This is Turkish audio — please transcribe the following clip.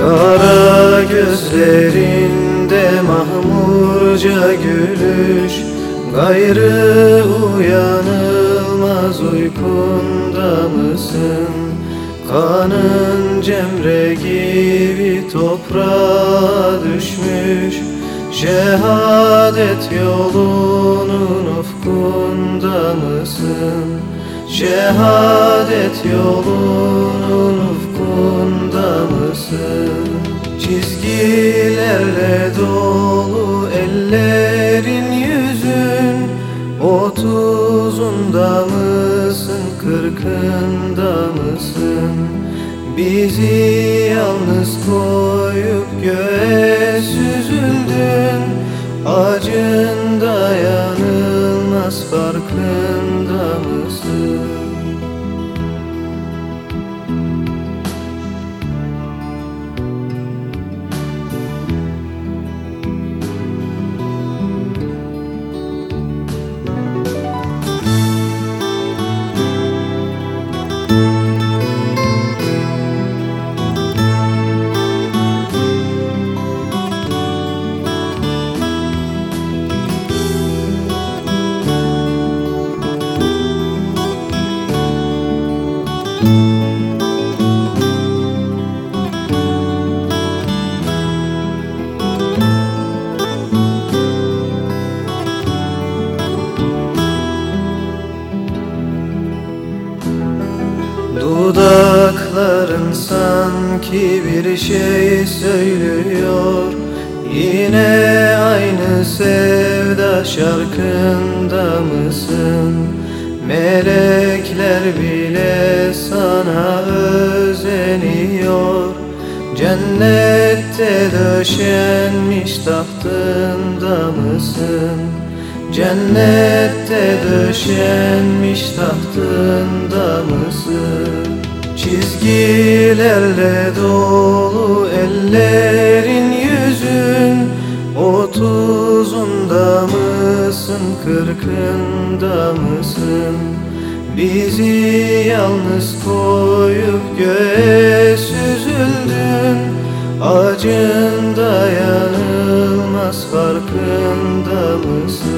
Kara gözlerinde mahmurca gülüş Gayrı uyanılmaz uykunda mısın? Kanın cemre gibi toprağa düşmüş Şehadet yolunun ufkunda mısın? Şehadet yolunun Otuzunda mısın, kırkında mısın? Bizi yalnız koyup göğe Dudakların sanki bir şey söylüyor Yine aynı sevda şarkında mısın? Melekler bile sana özeniyor Cennette döşenmiş tahtında mısın? Cennette döşenmiş tahtında mısın? Çizgilerle dolu ellerin yüzün Otuzunda mısın, kırkında mısın? Bizi yalnız koyup göğe süzüldün Acın dayanılmaz farkında mısın?